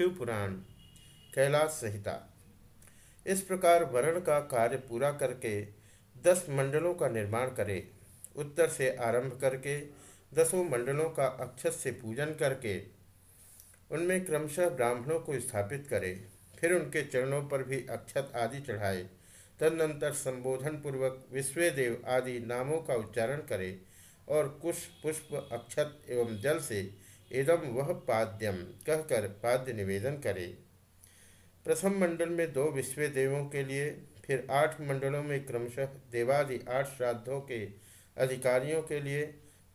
शिव पुराण, कैलाश संहिता। इस प्रकार वर्ण का कार्य पूरा करके दस मंडलों का निर्माण करे, उत्तर से आरंभ करके दसों मंडलों का अक्षत से पूजन करके उनमें क्रमशः ब्राह्मणों को स्थापित करे, फिर उनके चरणों पर भी अक्षत आदि चढ़ाए, तदनंतर संबोधन पूर्वक विश्वेदेव आदि नामों का उच्चारण करे और कुश, पुष्प, अक्षत एवं जल से इदम वह पाद्यम कहकर पाद्य निवेदन करे। प्रथम मंडल में दो विश्व देवों के लिए, फिर आठ मंडलों में क्रमशः देवादि आठ श्राद्धों के अधिकारियों के लिए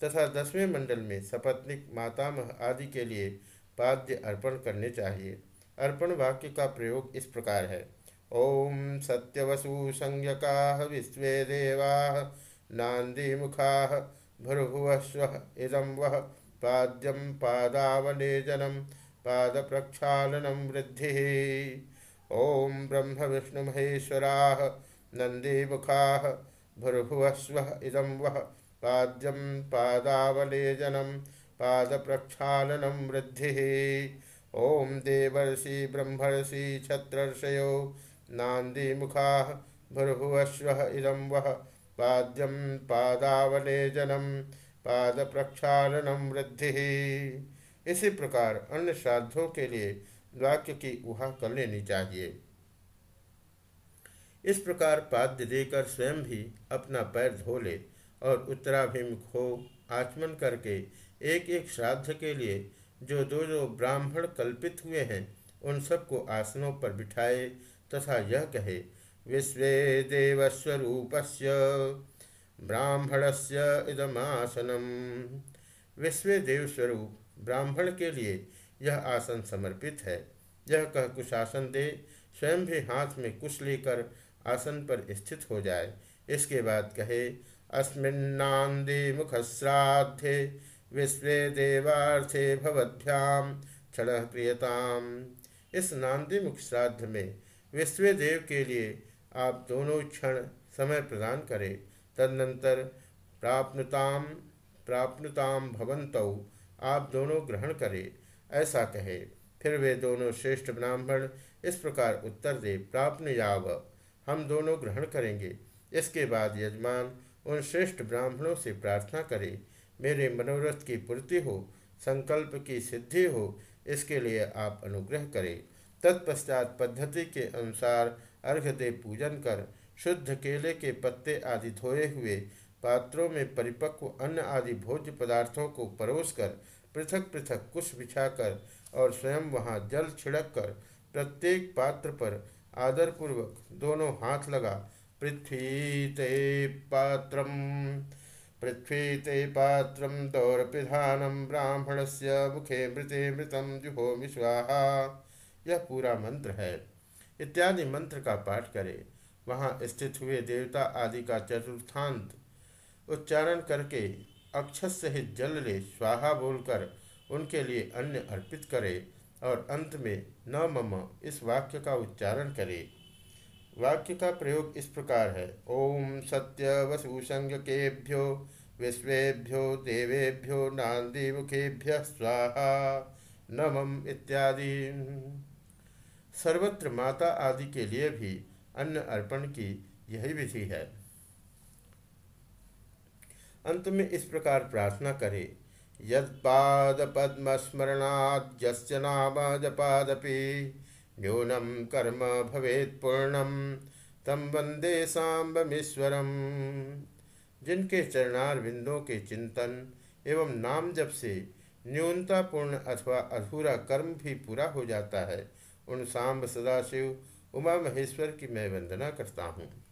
तथा दसवें मंडल में सपत्निक, मातामह आदि के लिए पाद्य अर्पण करने चाहिए। अर्पण वाक्य का प्रयोग इस प्रकार है। ओम सत्यवसु संज्ञका विश्व देवा नांदी मुखा भुर्भुवस्व इदम वह पाद्यम पादावलेजनम पाद प्रक्षालनम वृद्धि। ओम ब्रह्म विष्णु महेश्वरा नंदी मुखा भुर्भुवस्व इदम वह पाद्यम पादावलेजनम पाद प्रक्षालनम वृद्धि। ओम देवर्षि ब्रह्मर्षि छत्रर्षयो नांदी मुखा भुर्भुवस्व इदम वह पाद्यम पादावलेजनम पाद प्रक्षालनम वृद्धि। इसी प्रकार अन्य श्राद्धों के लिए वाक्य की उहा कर लेनी चाहिए। इस प्रकार पाद्य देकर स्वयं भी अपना पैर धो ले और उत्तराभिमुख हो, आचमन करके एक एक श्राद्ध के लिए जो दो जो ब्राह्मण कल्पित हुए हैं, उन सबको आसनों पर बिठाए तथा यह कहे, विश्व देवस्वरूपस्य। ब्राह्मणस्य इदमासनम। विश्व देव स्वरूप ब्राह्मण के लिए यह आसन समर्पित है। यह कह कुछ आसन दे, स्वयं भी हाथ में कुछ लेकर आसन पर स्थित हो जाए। इसके बाद कहे अस्मिन्नांदे मुख श्राद्धे विश्व देवार्थे भवद्भ्याम क्षण प्रियताम। इस नांदी मुख श्राद्ध में विश्व देव के लिए आप दोनों क्षण समय प्रदान करें। तदनंतर प्राप्नुताम प्राप्नुताम भवंतौ आप दोनों ग्रहण करें, ऐसा कहे। फिर वे दोनों श्रेष्ठ ब्राह्मण, इस प्रकार उत्तर दे प्राप्त याव हम दोनों ग्रहण करेंगे। इसके बाद यजमान उन श्रेष्ठ ब्राह्मणों से प्रार्थना करे। मेरे मनोरथ की पूर्ति हो, संकल्प की सिद्धि हो, इसके लिए आप अनुग्रह करें। तत्पश्चात पद्धति के अनुसार अर्घ दे पूजन कर शुद्ध केले के पत्ते आदि धोए हुए पात्रों में परिपक्व अन्न आदि भोज्य पदार्थों को परोस कर पृथक पृथक कुश बिछाकर और स्वयं वहाँ जल छिड़क कर प्रत्येक पात्र पर आदरपूर्वक दोनों हाथ लगा, पृथ्वी ते पात्र पृथ्वी ते पात्र दौरपिधानम ब्राह्मण से मुखे मृते मृतम जुहो विश्वाहा यह पूरा मंत्र है। इत्यादि मंत्र का पाठ करें। वहाँ स्थित हुए देवता आदि का चतुर्थांत उच्चारण करके अक्षत सहित जल ले स्वाहा बोलकर उनके लिए अन्न अर्पित करे और अंत में न मम, इस वाक्य का उच्चारण करे। वाक्य का प्रयोग इस प्रकार है। ओम सत्य वसुसंगकेभ्यो विश्वेभ्यो, देवेभ्यो नांदी मुखेभ्य स्वाहा, नमम इत्यादि। सर्वत्र माता आदि के लिए भी अन्न अर्पण की यही विधि है। अंत में इस प्रकार प्रार्थना करे। यद पद्म स्मरणाद्य नाम जपादपि न्यूनम कर्म भवेत पूर्णम तम वंदे सांबमीश्वरम जिनके चरणार बिंदों के चिंतन एवं नाम जप से न्यूनतापूर्ण अथवा अधूरा कर्म भी पूरा हो जाता है, उन सांब सदाशिव उमा महेश्वर की मैं वंदना करता हूँ।